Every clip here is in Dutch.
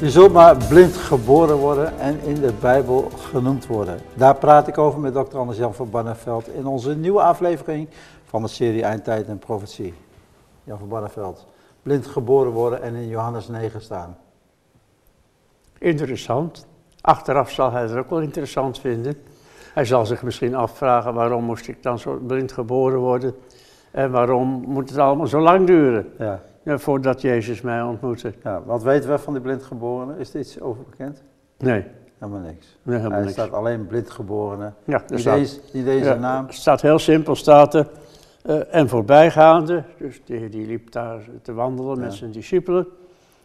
Je zult maar blind geboren worden en in de Bijbel genoemd worden. Daar praat ik over met Dr. Anders-Jan van Barneveld in onze nieuwe aflevering van de serie Eindtijd en Profetie. Jan van Barneveld, blind geboren worden en in Johannes 9 staan. Interessant. Achteraf zal hij het ook wel interessant vinden. Hij zal zich misschien afvragen waarom moest ik dan zo blind geboren worden en waarom moet het allemaal zo lang duren Ja. Ja, voordat Jezus mij ontmoette. ja, wat weten we van die blindgeborenen? Is er iets over bekend? Nee, Helemaal niks. nee helemaal Hij niks. staat alleen blindgeborenen. Ja, Niet staat, deze, niet deze ja, naam. staat heel simpel, staat er. eh, en voorbijgaande, dus die, die liep daar te wandelen met zijn discipelen,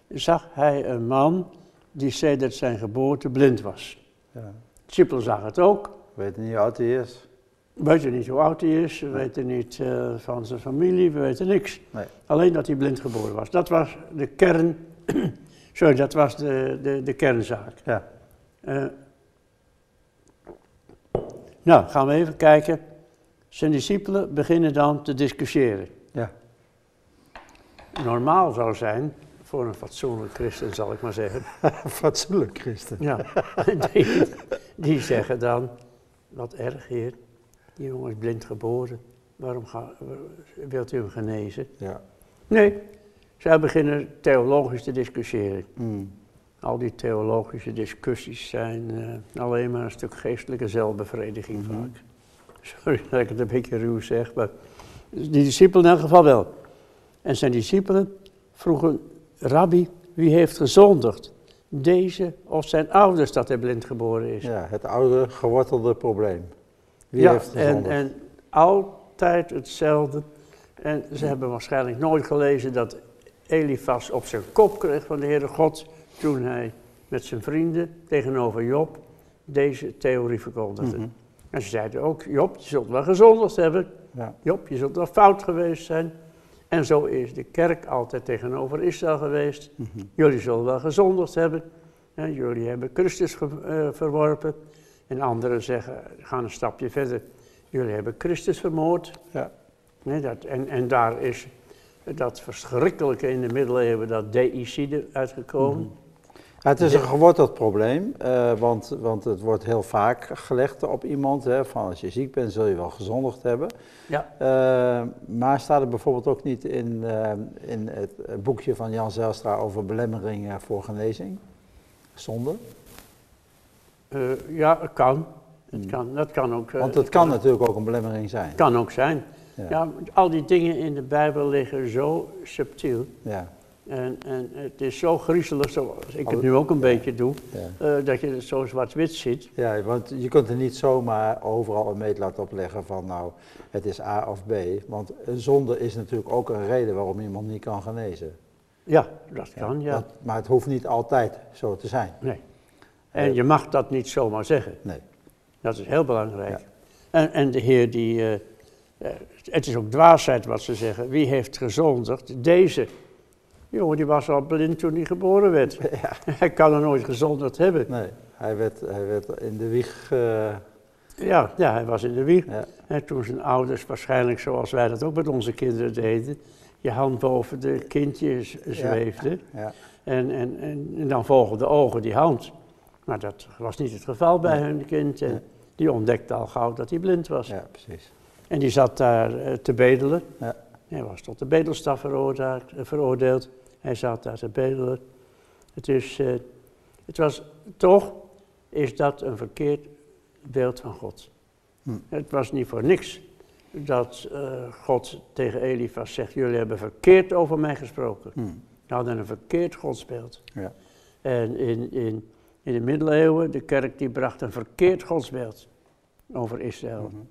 zag hij een man die sedert zijn geboorte blind was. Ja. De discipelen zagen het ook. We weten niet hoe oud hij is. We weten niet hoe oud hij is, we weten niet eh, van zijn familie, we weten niks. Nee. Alleen dat hij blind geboren was. Dat was de kern, sorry, dat was de, de, de kernzaak. Ja. Eh, nou, gaan we even kijken. Zijn discipelen beginnen dan te discussiëren. Ja. Normaal zou zijn, voor een fatsoenlijk christen zal ik maar zeggen, Fatsoenlijk christen. ja, die, die zeggen dan, wat erg heer, die jongen is blind geboren, waarom ga, wilt u hem genezen? Ja. Nee, zij beginnen theologisch te discussiëren. Mm. Al die theologische discussies zijn eh, alleen maar een stuk geestelijke zelfbevrediging Mhm. vaak. Sorry dat ik het een beetje ruw zeg, maar die discipelen in elk geval wel. En zijn discipelen vroegen, Rabbi, wie heeft gezondigd? Deze of zijn ouders dat hij blind geboren is? Ja, het oude gewortelde probleem. Wie Ja, heeft en, en altijd hetzelfde. En ze hebben waarschijnlijk nooit gelezen dat Elifas op zijn kop kreeg van de Heere God toen hij met zijn vrienden tegenover Job deze theorie verkondigde. Mhm. En ze zeiden ook, Job, je zult wel gezondigd hebben. Ja. Job, je zult wel fout geweest zijn. En zo is de kerk altijd tegenover Israël geweest. Mhm. Jullie zullen wel gezondigd hebben. Hè, jullie hebben Christus eh, verworpen. En anderen zeggen, gaan een stapje verder. Jullie hebben Christus vermoord. Ja. Nee, dat, en, en daar is dat verschrikkelijke in de middeleeuwen, dat deicide, uitgekomen. Mhm. Ja, het is een geworteld probleem, eh, want, want het wordt heel vaak gelegd op iemand. Hè, van als je ziek bent zul je wel gezondigd hebben. Ja. Eh, maar staat er bijvoorbeeld ook niet in, eh, in het boekje van Jan Zijlstra over belemmeringen voor genezing? Zonde? Eh, ja, het kan. Het Hmm. kan. Dat kan ook. eh, Want het kan natuurlijk ook een belemmering zijn. kan ook zijn. Ja. Ja, al die dingen in de Bijbel liggen zo subtiel. Ja, En, en het is zo griezelig, zoals ik het nu ook een beetje doe, ja. eh, dat je het zo zwart-wit ziet. ja, want je kunt er niet zomaar overal een meetlat op leggen van nou, het is A of B. Want een zonde is natuurlijk ook een reden waarom iemand niet kan genezen. Ja, dat kan, ja. Dat- maar het hoeft niet altijd zo te zijn. Nee. En je mag dat niet zomaar zeggen. Nee. Dat is heel belangrijk. Ja. En, en de Heer die. eh, het is ook dwaasheid wat ze zeggen. Wie heeft gezondigd? Deze. Jongen, die was al blind toen hij geboren werd. Ja. Hij kan er nooit gezondigd hebben. Nee, hij werd, hij werd in de wieg. eh, Ja, ja, hij was in de wieg. ja, En toen zijn ouders, waarschijnlijk zoals wij dat ook met onze kinderen deden, je hand boven de kindje z- zweefde. ja, En, en, en, en dan volgden de ogen die hand. Maar dat was niet het geval bij Nee. hun kind. En Nee. die ontdekte al gauw dat hij blind was. ja, precies. En die zat daar eh, te bedelen. Ja. Hij was tot de bedelstaf veroordeeld. eh, veroordeeld. Hij zat daar te bedelen. Het, is, eh, het was toch, is dat een verkeerd beeld van God. Hm. Het was niet voor niks dat God tegen Elifas zegt, jullie hebben verkeerd over mij gesproken. Hm, Je hadden een verkeerd godsbeeld. Ja. En in, in, in de middeleeuwen, de kerk die bracht een verkeerd godsbeeld over Israël. mhm.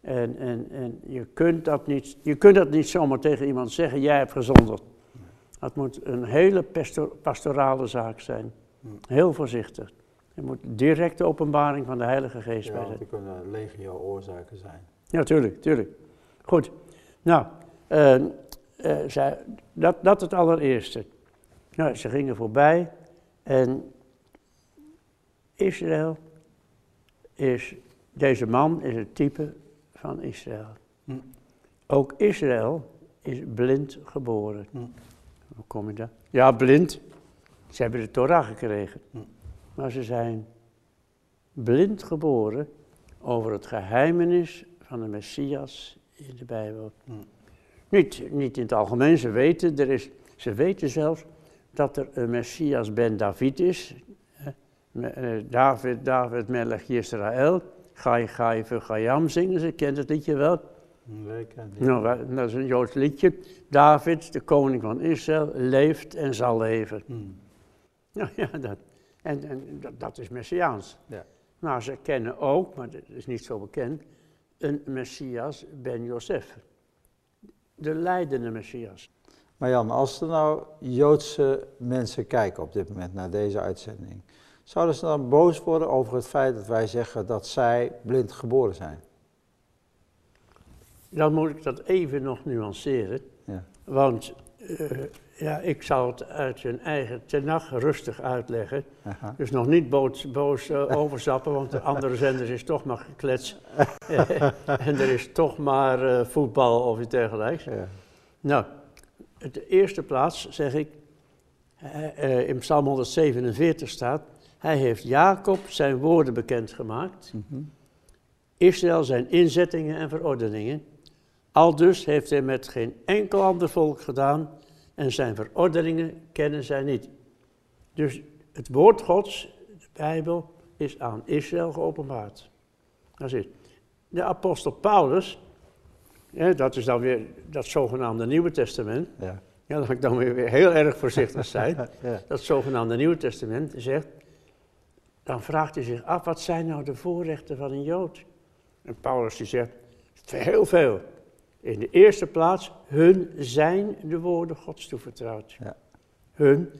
En, en, en je, kunt dat niet, je kunt dat niet zomaar tegen iemand zeggen, jij hebt gezondigd. Dat moet een hele pastor- pastorale zaak zijn. Hmm. Heel voorzichtig. Er moet directe openbaring van de Heilige Geest Ja, bij zijn. die kunnen legio oorzaken zijn. Ja, tuurlijk, tuurlijk. Goed. Nou, eh, eh, zij, dat, dat het allereerste. Nou, ze gingen voorbij en Israël is, deze man is het type van Israël. Hm. Ook Israël is blind geboren. Hm. Hoe kom je daar? Ja, blind. Ze hebben de Torah gekregen. Hm. Maar ze zijn blind geboren over het geheimenis van de Messias in de Bijbel. Niet, niet in het algemeen, ze weten, er is, ze weten zelfs dat er een Messias ben David is. Eh, David, David Melech Israël. Gai, Gai, Gayam zingen ze, kent het liedje wel. Nee, ik ken het niet. Nou, dat is een Joods liedje. David, de koning van Israël, leeft en zal leven. Hm. Nou ja, dat, en, en dat, dat is Messiaans. Ja. Maar ze kennen ook, maar dat is niet zo bekend, een Messias ben Josef. De leidende Messias. Maar Jan, als er nou Joodse mensen kijken op dit moment naar deze uitzending, zouden ze dan boos worden over het feit dat wij zeggen dat zij blind geboren zijn? Dan moet ik dat even nog nuanceren. Ja. Want eh, ja, ik zal het uit hun eigen tenag rustig uitleggen. Aha. Dus nog niet boos, boos eh, overstappen, want de andere zenders is toch maar geklets. En er is toch maar eh, voetbal of iets dergelijks. Ja. Nou, op de eerste plaats zeg ik, in Psalm 147 staat, hij heeft Jacob zijn woorden bekendgemaakt, Mhm. Israël zijn inzettingen en verordeningen. Aldus heeft hij met geen enkel ander volk gedaan en zijn verordeningen kennen zij niet. Dus het woord Gods, de Bijbel, is aan Israël geopenbaard. Dat is het. De apostel Paulus, dat is dan weer dat zogenaamde Nieuwe Testament. Ja. Ja, ga ik dan weer weer heel erg voorzichtig zijn. Ja. Dat zogenaamde Nieuwe Testament zegt, dan vraagt hij zich af, wat zijn nou de voorrechten van een Jood? En Paulus die zegt, heel veel. In de eerste plaats, hun zijn de woorden Gods toevertrouwd. Ja. Hun,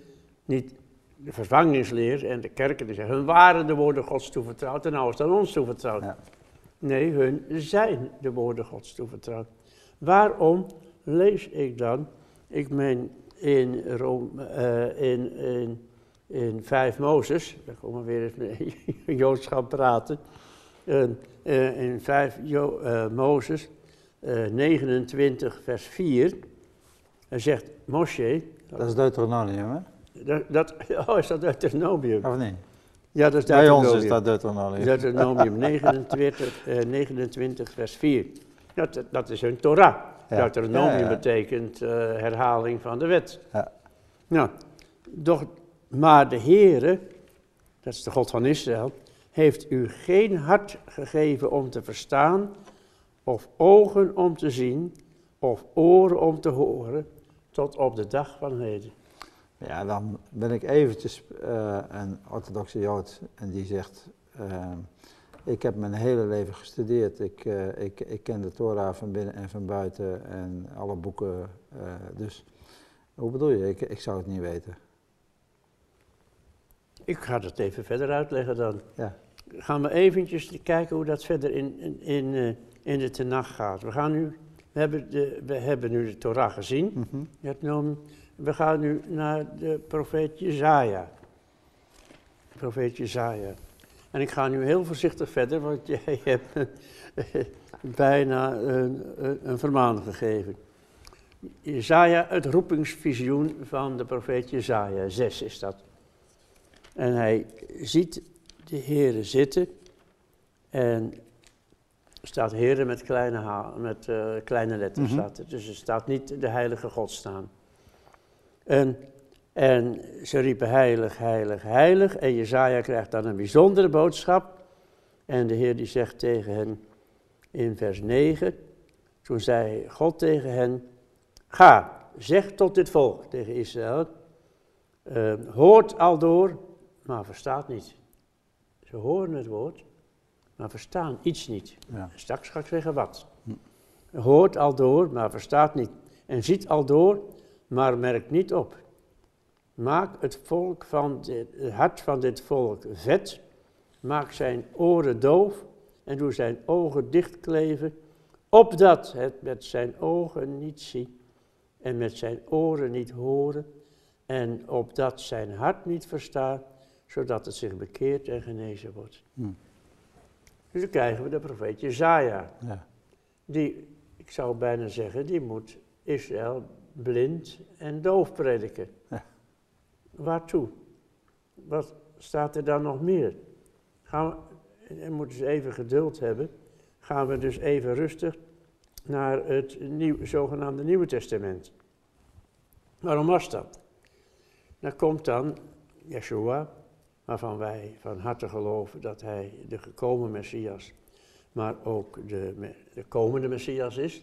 niet de vervangingsleer en de kerken die zeggen, hun waren de woorden Gods toevertrouwd en nou is het aan ons toevertrouwd. Ja. Nee, hun zijn de woorden Gods toevertrouwd. Waarom lees ik dan, ik meen in, Rome, eh, in, in, in 5 Mozes, daar komen we weer eens met Joods gaan praten, eh, eh, in 5 Jo- eh, Mozes eh, 29 vers 4, hij zegt, Moshe, Dat is Deuteronomium, hè? dat, dat, oh is dat Deuteronomium? Of niet? Ja, dat is Bij ons Deuteronomium. is dat Deuteronomium. Deuteronomium 29, eh, 29 vers 4. Dat, dat is hun Torah. Ja. Deuteronomium Ja, ja. betekent eh, herhaling van de wet. Ja. Nou, doch, maar de Heere, dat is de God van Israël, heeft u geen hart gegeven om te verstaan, of ogen om te zien, of oren om te horen, tot op de dag van heden. Ja, dan ben ik eventjes eh, een orthodoxe Jood en die zegt, eh, ik heb mijn hele leven gestudeerd, ik, eh, ik, ik ken de Torah van binnen en van buiten en alle boeken, dus hoe bedoel je? Ik, ik zou het niet weten. Ik ga dat even verder uitleggen dan. Ja, gaan we eventjes kijken hoe dat verder in, in, in, eh, in de Tenach gaat. We, gaan nu, we, hebben de, we hebben nu de Torah gezien. Mhm. Je hebt genomen. We gaan nu naar de profeet Jezaja. Profeet Jezaja. En ik ga nu heel voorzichtig verder, want jij hebt bijna een, een, een vermaan gegeven. Jezaja, het roepingsvisioen van de profeet Jezaja, 6 is dat. En hij ziet de Heere zitten en er staat Heere met kleine, ha met, eh, kleine letters. Mhm. staat er. Dus er staat niet de heilige God staan. En, en ze riepen heilig, heilig, heilig. En Jezaja krijgt dan een bijzondere boodschap. En de Heer die zegt tegen hen in vers 9. Toen zei God tegen hen, ga, zeg tot dit volk, tegen Israël. eh, hoort al door, maar verstaat niet. Ze horen het woord, maar verstaan iets niet. ja. Straks ga ik zeggen wat. Hoort al door, maar verstaat niet. En ziet al door, maar merkt niet op. Maak het, volk van dit, het hart van dit volk vet. Maak zijn oren doof en doe zijn ogen dichtkleven. Opdat het met zijn ogen niet ziet en met zijn oren niet horen. En opdat zijn hart niet verstaat, zodat het zich bekeert en genezen wordt. Hm. Dus dan krijgen we de profeet Jezaja. ja. Die, ik zou bijna zeggen, die moet Israël blind en doof prediken. Ja. Waartoe? wat staat er dan nog meer? Gaan we, en moeten ze even geduld hebben, gaan we dus even rustig naar het nieuw, zogenaamde Nieuwe Testament. Waarom was dat? Dan komt dan Yeshua, waarvan wij van harte geloven dat hij de gekomen Messias, maar ook de, de komende Messias is.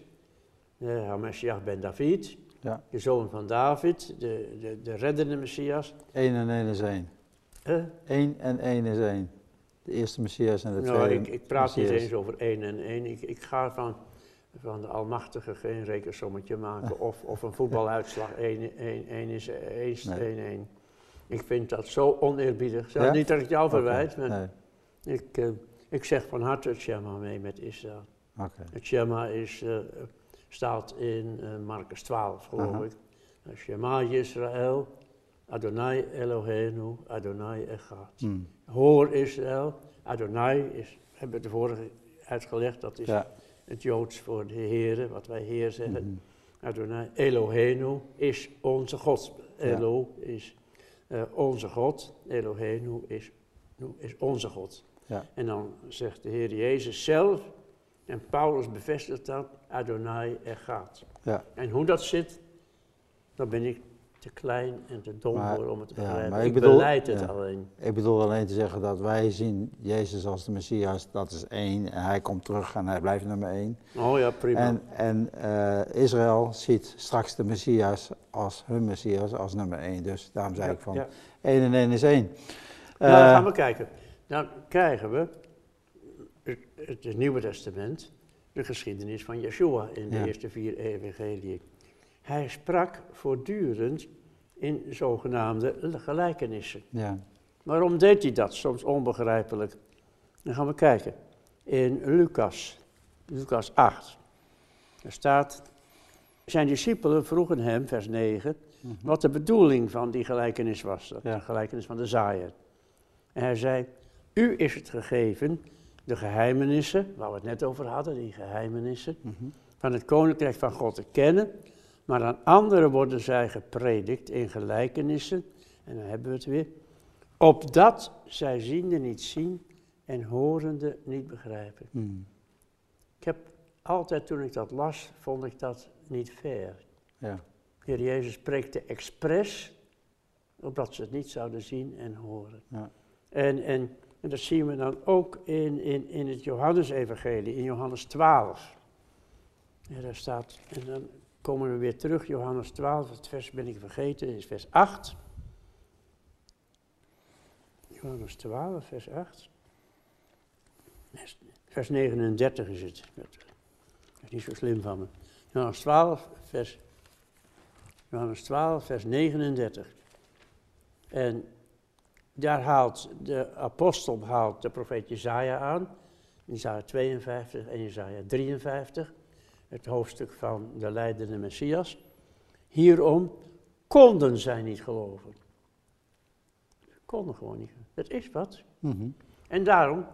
De Messias ben David, Ja. de zoon van David, de, de, de reddende Messias. 1 en 1 is 1. Eh? 1 en 1 is 1. De eerste Messias en de Nou, tweede ik, ik praat niet Messias. eens over één en één. Ik, ik ga van, van de Almachtige geen rekensommetje maken of, of een voetbaluitslag 1 1 1 is 1 Nee. 1 1. Ik vind dat zo oneerbiedig. Ja? Niet dat ik jou verwijt, maar Nee, ik, eh, ik zeg van harte het Shema mee met Israël. oké. Het Shema is, eh, staat in eh Marcus 12, geloof Aha. ik. Shema Yisrael, Adonai Eloheinu, Adonai Echad. Hm. Hoor Israël, Adonai is, hebben we de vorige uitgelegd, dat is Ja. het Joods voor de Heere, wat wij Heer zeggen. Mhm. Adonai, Eloheinu is onze God. Ja. Elo is eh, onze God, Eloheinu is, is onze God. Ja. En dan zegt de Heer Jezus zelf, en Paulus bevestigt dat, Adonai Echad. Ja. En hoe dat zit, daar ben ik te klein en te dom Maar- om het te ja, begrijpen. maar ik ik bedoel- beleid het ja. alleen. Ik bedoel alleen te zeggen dat wij zien Jezus als de Messias, dat is één. En hij komt terug en hij blijft nummer één. Oh ja, prima. En, en eh, Israël ziet straks de Messias als hun Messias, als nummer één. Dus daarom zei Ja, ik van één en één is één. Nou, dan Eh, gaan we kijken. Dan krijgen we het, Nieuwe Testament, de geschiedenis van Yeshua in de eerste vier evangeliën. Hij sprak voortdurend in zogenaamde gelijkenissen. ja. Waarom deed hij dat? Soms onbegrijpelijk. Dan gaan we kijken. In Lucas, Lucas 8. Er staat, zijn discipelen vroegen hem, vers 9, Mhm. wat de bedoeling van die gelijkenis was. Dat Ja. De gelijkenis van de zaaier. En hij zei, u is het gegeven, de geheimenissen, waar we het net over hadden, die geheimenissen, Mhm. van het koninkrijk van God te kennen. Maar aan anderen worden zij gepredikt in gelijkenissen. En dan hebben we het weer. Opdat zij ziende niet zien en horende niet begrijpen. Hm. Ik heb altijd toen ik dat las, vond ik dat niet fair. Ja. Heer Jezus spreekte expres, opdat ze het niet zouden zien en horen. Ja. En, en, en dat zien we dan ook in, in, in het Johannesevangelie, in Johannes 12. Ja, daar staat, en dan komen we weer terug, Johannes 12, het vers ben ik vergeten, is vers 8. Johannes 12, vers 8. Vers- Vers 39 is het. Dat is niet zo slim van me. Johannes 12, vers, Johannes 12, vers 39. En daar haalt de apostel haalt de profeet Jezaja aan, Jezaja 52 en Jezaja 53, het hoofdstuk van de leidende Messias. Hierom konden zij niet geloven. Ze konden gewoon niet. Dat is wat. Mhm. En daarom,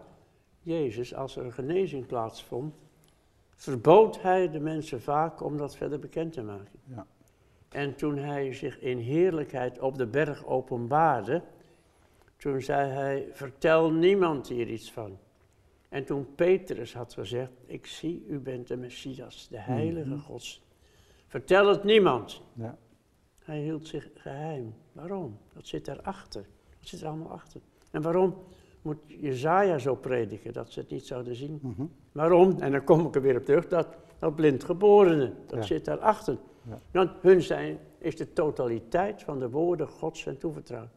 Jezus, als er een genezing plaatsvond, verbood hij de mensen vaak om dat verder bekend te maken. Ja. En toen hij zich in heerlijkheid op de berg openbaarde, toen zei hij, vertel niemand hier iets van. En toen Petrus had gezegd, ik zie, u bent de Messias, de heilige Mhm. Gods. Vertel het niemand. Ja. Hij hield zich geheim. Waarom? Dat zit daarachter. Dat zit er allemaal achter. En waarom moet Jezaja zo prediken, dat ze het niet zouden zien? Mhm. Waarom? En dan kom ik er weer op terug, dat, dat blindgeborene, dat Ja. zit daarachter. Ja. Want hun zijn is de totaliteit van de woorden Gods en toevertrouwd.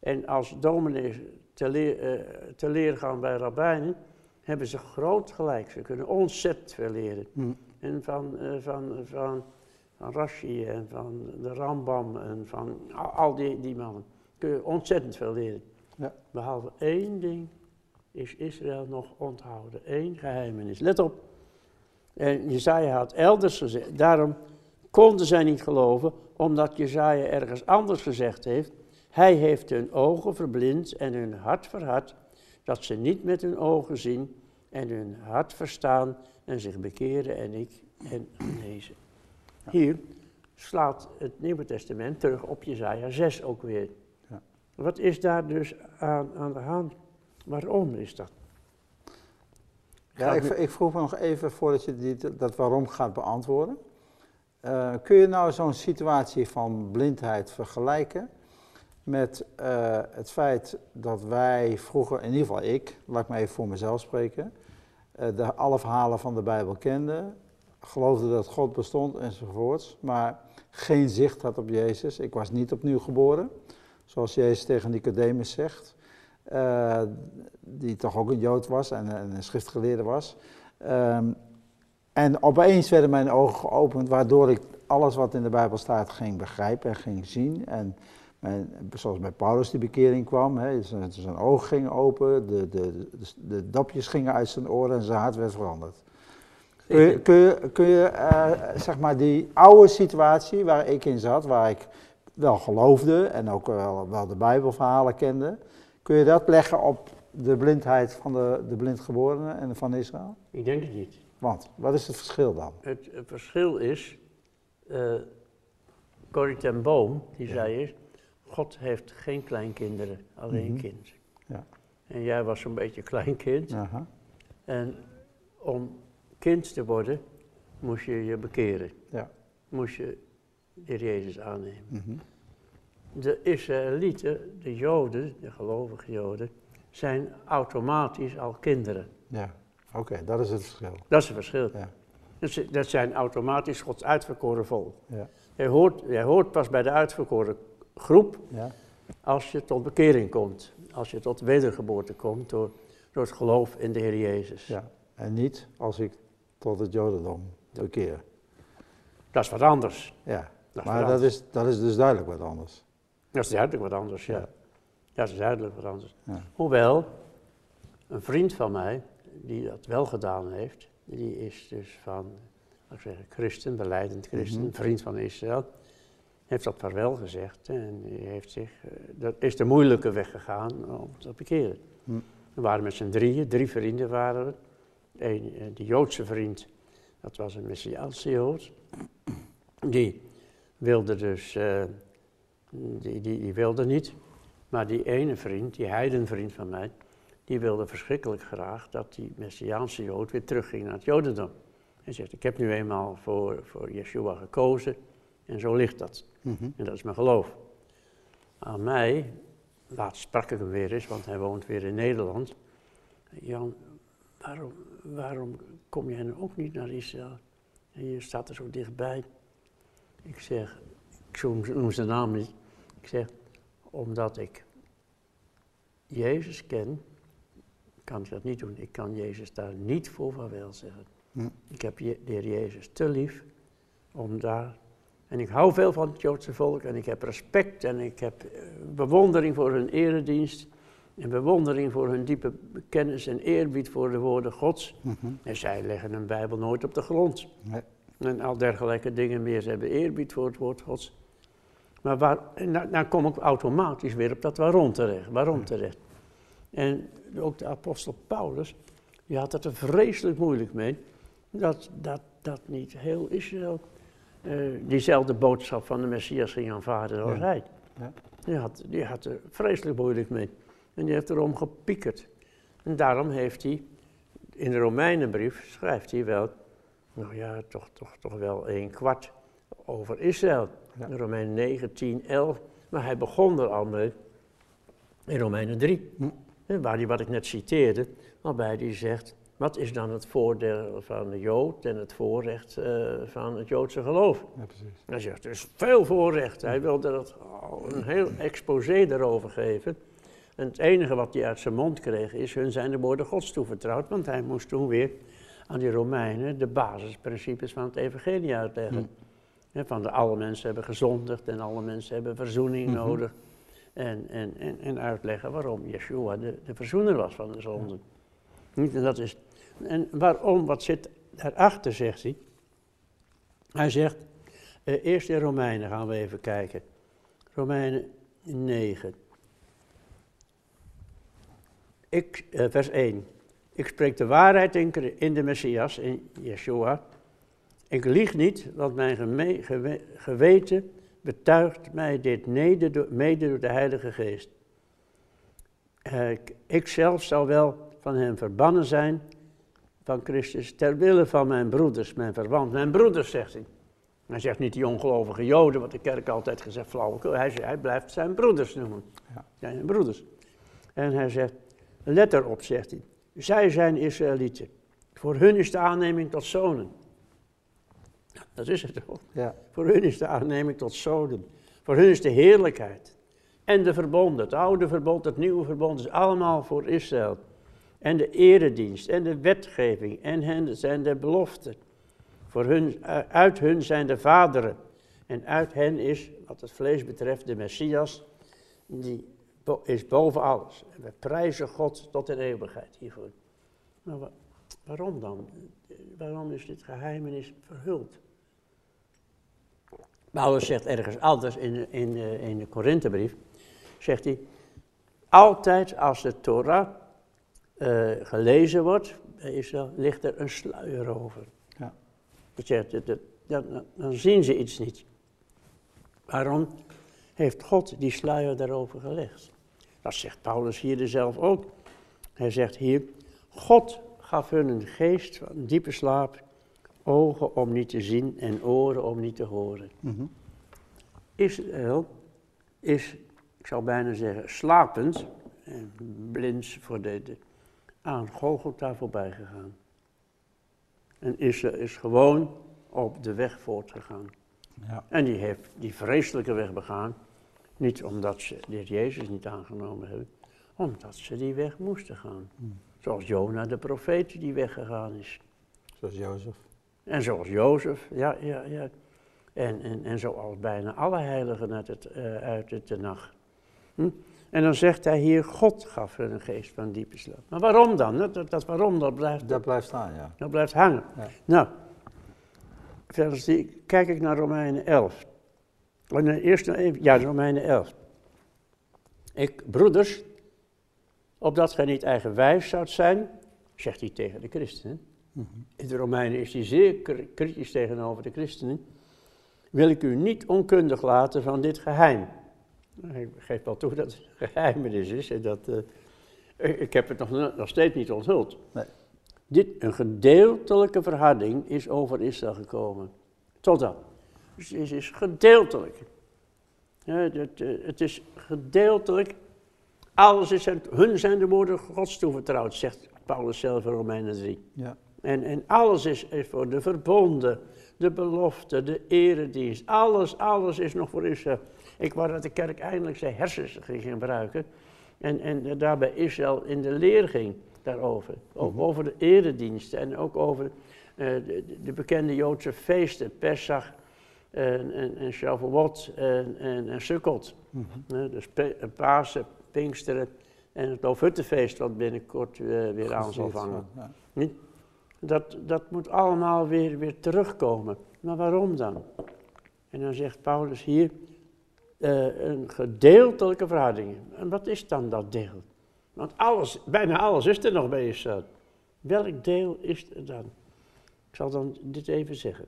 En als dominees te, leer, eh, te leren gaan bij rabbijnen, hebben ze groot gelijk. Ze kunnen ontzettend veel leren. Hm. En van, eh, van, van, van Rashi en van de Rambam en van al, al die, die mannen. Kun je ontzettend veel leren. Ja. Behalve één ding is Israël nog onthouden. Eén geheimenis. Let op. En Jezaja had elders gezegd, daarom konden zij niet geloven, omdat Jezaja ergens anders gezegd heeft. Hij heeft hun ogen verblind en hun hart verhard, dat ze niet met hun ogen zien en hun hart verstaan en zich bekeren en ik hen genezen. Hier slaat het Nieuwe Testament terug op Jezaja 6 ook weer. Ja. Wat is daar dus aan, aan de hand? Waarom is dat? Ja, ik, ik vroeg me nog even voordat je die, dat waarom gaat beantwoorden. Eh, kun je nou zo'n situatie van blindheid vergelijken met eh, het feit dat wij vroeger, in ieder geval ik, laat ik maar even voor mezelf spreken, eh, de, alle verhalen van de Bijbel kende, geloofde dat God bestond enzovoorts, maar geen zicht had op Jezus. Ik was niet opnieuw geboren, zoals Jezus tegen Nicodemus zegt, eh, die toch ook een Jood was en, en een schriftgeleerde was. Ehm, en opeens werden mijn ogen geopend, waardoor ik alles wat in de Bijbel staat ging begrijpen en ging zien. En mijn, zoals bij Paulus die bekering kwam, hè, zijn, zijn ogen gingen open, de, de, de, de dopjes gingen uit zijn oren en zijn hart werd veranderd. Kun je, kun je, kun je eh, zeg maar die oude situatie waar ik in zat, waar ik wel geloofde en ook wel, wel de Bijbelverhalen kende, kun je dat leggen op de blindheid van de, de blindgeborenen en van Israël? Ik denk het niet. Want, wat is het verschil dan? Het, het verschil is, Corrie ten Boom, die Ja. zei is, God heeft geen kleinkinderen, alleen Mhm. kind. Ja. En jij was zo'n beetje kleinkind. Aha. En om kind te worden, moest je je bekeren. Ja. Moest je de Jezus aannemen. Mhm. De Israëlieten, de Joden, de gelovige Joden, zijn automatisch al kinderen. Ja, oké, dat is het verschil. Dat is het verschil. Ja. Dat zi- Dat zijn automatisch Gods uitverkoren volk. Ja. Jij hoort, jij hoort pas bij de uitverkoren groep Ja. als je tot bekering komt. Als je tot wedergeboorte komt door, door het geloof in de Heer Jezus. ja. En niet als ik tot het Jodendom bekeer. Dat is wat anders. Ja, Dat maar dat anders. is, dat is dus duidelijk wat anders. Dat is duidelijk wat anders, ja. Ja. Dat is duidelijk wat anders. Ja. Hoewel, een vriend van mij, die dat wel gedaan heeft, die is dus van, laat ik zeggen, christen, beleidend christen, Mhm. vriend van Israël, heeft dat vaarwel gezegd en die heeft zich, eh, dat is de moeilijke weg gegaan om te bekeren. Hm. We waren met z'n drieën, drie vrienden waren we. Eén, eh, die Joodse vriend, dat was een Messiaanse Jood. Die wilde dus, eh, die, die, die wilde niet. Maar die ene vriend, die heidenvriend van mij, die wilde verschrikkelijk graag dat die Messiaanse Jood weer terugging naar het Jodendom. Hij zegt, ik heb nu eenmaal voor, voor Yeshua gekozen en zo ligt dat. Mhm. En dat is mijn geloof. Aan mij, laatst sprak ik hem weer eens, want hij woont weer in Nederland. Jan, waarom, waarom kom jij nu ook niet naar Israël? En je staat er zo dichtbij. Ik zeg, ik noem zijn naam niet. Ik zeg, omdat ik Jezus ken, kan ik dat niet doen. Ik kan Jezus daar niet voor vaarwel zeggen. Hm. Ik heb Je- de Heer Jezus te lief om daar. En ik hou veel van het Joodse volk en ik heb respect en ik heb eh, bewondering voor hun eredienst. En bewondering voor hun diepe kennis en eerbied voor de woorden Gods. Mhm. En zij leggen een Bijbel nooit op de grond. Nee. En al dergelijke dingen meer. Ze hebben eerbied voor het woord Gods. Maar waar, nou, nou kom ik automatisch weer op dat waarom terecht. Waarom terecht. En ook de apostel Paulus, die had het er vreselijk moeilijk mee. Dat, dat, dat niet heel Israël eh, diezelfde boodschap van de Messias ging aanvaarden als Ja. hij. Ja. Die, had, die had er vreselijk moeilijk mee. En die heeft erom gepiekerd. En daarom heeft hij, in de Romeinenbrief schrijft hij wel, nou ja, toch, toch, toch wel een kwart over Israël. Ja. In Romeinen 9, 10, 11. Maar hij begon er al mee in Romeinen 3. Hm. Waar hij wat ik net citeerde, waarbij hij zegt, wat is dan het voordeel van de Jood en het voorrecht eh, van het Joodse geloof? Ja, precies. Hij zegt, er is veel voorrecht. Hij wilde dat al een heel exposé erover geven. En het enige wat hij uit zijn mond kreeg is, hun zijn de woorden gods toevertrouwd. Want hij moest toen weer aan die Romeinen de basisprincipes van het evangelie uitleggen. Hè, van de alle mensen hebben gezondigd en alle mensen hebben verzoening Mhm. nodig. En, en, en, en uitleggen waarom Yeshua de, de verzoener was van de zonden. Niet, en, dat is, en waarom, wat zit daarachter, zegt hij. Hij zegt, eh, eerst in Romeinen gaan we even kijken. Romeinen 9. Ik, eh, vers 1. Ik spreek de waarheid in, in de Messias, in Yeshua. Ik lieg niet, want mijn geweten betuigt mij dit mede door, de Heilige Geest. uh, ik zelf zal wel van hem verbannen zijn, van Christus, ter wille van mijn broeders, mijn verwanten. Mijn broeders, zegt hij. Hij zegt niet die ongelovige Joden, wat de kerk altijd gezegd flauwekul. Hij, hij blijft zijn broeders noemen. Ja. Zijn broeders. En hij zegt, let erop, zegt hij. Zij zijn Israëlieten. Voor hun is de aanneming tot zonen. Dat is het toch? Ja. Voor hun is de aanneming tot zonen. Voor hun is de heerlijkheid. En de verbonden, het oude verbond, het nieuwe verbond, is allemaal voor Israël. En de eredienst en de wetgeving en hen zijn de beloften. Voor hun, eh, uit hun zijn de vaderen. En uit hen is, wat het vlees betreft, de Messias, die is boven alles. En we prijzen God tot in eeuwigheid hiervoor. Maar waarom dan? Waarom is dit geheimenis verhuld? Paulus zegt ergens anders in, in, in de Korinthebrief, zegt hij, altijd als de Torah uh, gelezen wordt bij Israël, ligt er een sluier over. Ja. Dat zegt, dat, dan, dan zien ze iets niet. Waarom heeft God die sluier daarover gelegd? Dat zegt Paulus hier zelf ook. Hij zegt hier, God gaf hun een geest van diepe slaap, ogen om niet te zien en oren om niet te horen. Mm Israël is, ik zou bijna zeggen, slapend en blind voor de, de aan Golgotha voorbij gegaan. En is, is gewoon op de weg voortgegaan. Ja. En die heeft die vreselijke weg begaan, niet omdat ze dit Jezus niet aangenomen hebben, omdat ze die weg moesten gaan. Hmm. Zoals Jona de profeet die weggegaan is. Zoals Jozef. En zoals Jozef, ja, ja, ja. En, en, en zoals bijna alle heiligen uit het, uh, uit het nacht. Hm? En dan zegt hij hier, God gaf hun een geest van diepe slaap. Maar waarom dan? Dat, dat, waarom, dat blijft... Dat blijft staan, ja. Dat blijft hangen. Ja. Nou, die, kijk ik naar Romeinen 11. Oh, nee, eerst nog even, ja, Romeinen 11. Ik, broeders, opdat gij niet eigenwijs zoudt zijn, zegt hij tegen de christenen. Mm In de Romeinen is hij zeer kritisch tegenover de christenen. Wil ik u niet onkundig laten van dit geheim ik geef wel toe dat het geheimenis is. En dat, uh, ik heb het nog, nog steeds niet onthuld. Nee. Dit, een gedeeltelijke verharding is over Israël gekomen. Totdat. Dus het is gedeeltelijk. Ja, het, uh, het is gedeeltelijk. Alles is, hun zijn de woorden gods toevertrouwd, zegt Paulus zelf in Romeinen 3. Ja. En, en alles is, is voor de verbonden, de belofte, de eredienst. Alles, alles is nog voor Israël. Ik wou dat de kerk eindelijk zijn hersens ging gebruiken. En, en daarbij Israël in de leer ging daarover. Ook mhm. over de erediensten en ook over uh, de, de, bekende Joodse feesten. Pesach en, en, en Shavuot en, en, en Sukkot. Mm -hmm. dus Pasen, Pinksteren en het Loofhuttenfeest wat binnenkort uh, weer aan zal vangen. Ja. Dat, dat moet allemaal weer, weer terugkomen. Maar waarom dan? En dan zegt Paulus hier, uh, een gedeeltelijke verhouding. En wat is dan dat deel? Want alles, bijna alles is er nog bij Israël. Welk deel is er dan? Ik zal dan dit even zeggen.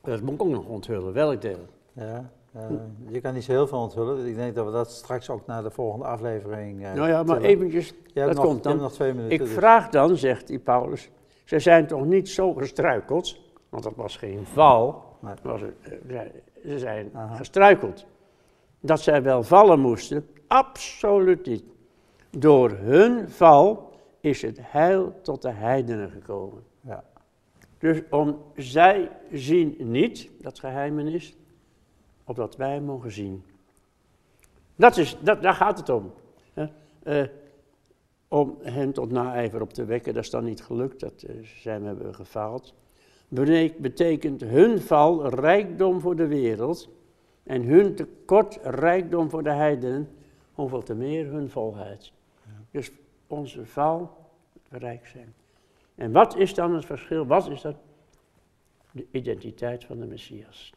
Dat moet ik ook nog onthullen, welk deel? Ja, uh, je kan niet zo heel veel onthullen. Ik denk dat we dat straks ook naar de volgende aflevering. Uh, nou ja, maar eventjes. dat nog, komt dan. nog twee minuten. Ik dus. vraag dan, zegt die Paulus. Ze zijn toch niet zo gestruikeld? Want dat was geen val. Was het, ze zijn gestruikeld. Dat zij wel vallen moesten, absoluut niet. Door hun val is het heil tot de heidenen gekomen. Ja. Dus om zij zien niet, dat geheimenis, opdat wij mogen zien. Dat is, dat, daar gaat het om. Uh, om hen tot naijver op te wekken, dat is dan niet gelukt, dat uh, zijn we hebben gefaald betekent hun val rijkdom voor de wereld en hun tekort rijkdom voor de heidenen, hoeveel te meer hun volheid. Dus onze val, rijk zijn. En wat is dan het verschil? Wat is dat? De identiteit van de Messias.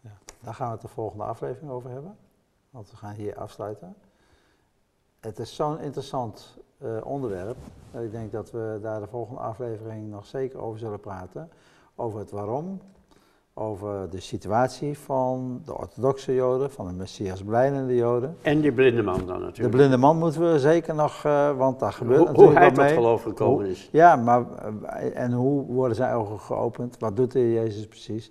Ja, daar gaan we het de volgende aflevering over hebben, want we gaan hier afsluiten. Het is zo'n interessant uh, onderwerp. Ik denk dat we daar de volgende aflevering nog zeker over zullen praten. Over het waarom, over de situatie van de orthodoxe Joden, van de Messias blijdende Joden. En die blinde man dan De natuurlijk. blinde man moeten we zeker nog, eh, want daar gebeurt Hoe, hoe natuurlijk hij wat tot mee. geloof gekomen Hoe- is. Ja, maar eh, en hoe worden zijn ogen geopend? Wat doet de Heer Jezus precies?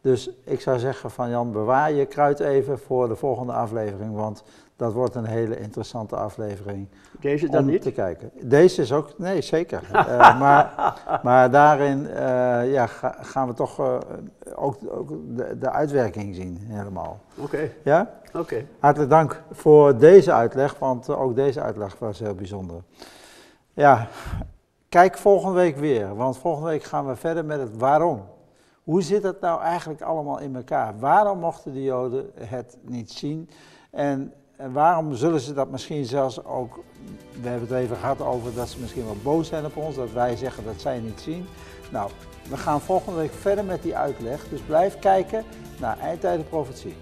Dus ik zou zeggen van Jan, bewaar je kruid even voor de volgende aflevering, want dat wordt een hele interessante aflevering Deze dan om niet? te kijken. Deze is ook, nee zeker. Eh, maar, maar daarin eh, ja, ga- gaan we toch eh, ook, ook de, de uitwerking zien helemaal. Oké, Ja? oké. Hartelijk dank voor deze uitleg, want ook deze uitleg was heel bijzonder. Ja, kijk volgende week weer, want volgende week gaan we verder met het waarom. Hoe zit het nou eigenlijk allemaal in elkaar? Waarom mochten de Joden het niet zien? En, en waarom zullen ze dat misschien zelfs ook, we hebben het even gehad over dat ze misschien wel boos zijn op ons, dat wij zeggen dat zij niet zien. Nou, we gaan volgende week verder met die uitleg, dus blijf kijken naar Eindtijden Profetie.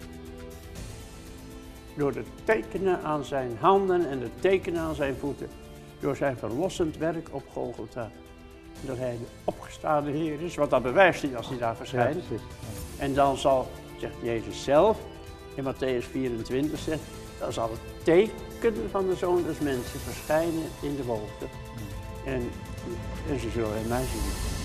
Door de tekenen aan zijn handen en de tekenen aan zijn voeten. Door zijn verlossend werk op Golgotha. Dat hij de opgestaande Heer is, want dat bewijst hij als hij daar verschijnt. En dan zal, zegt Jezus zelf, in Matthäus 24 zegt, dan zal het teken van de Zoon des Mensen verschijnen in de wolken. En, en ze zullen hem mij zien.